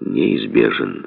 неизбежен.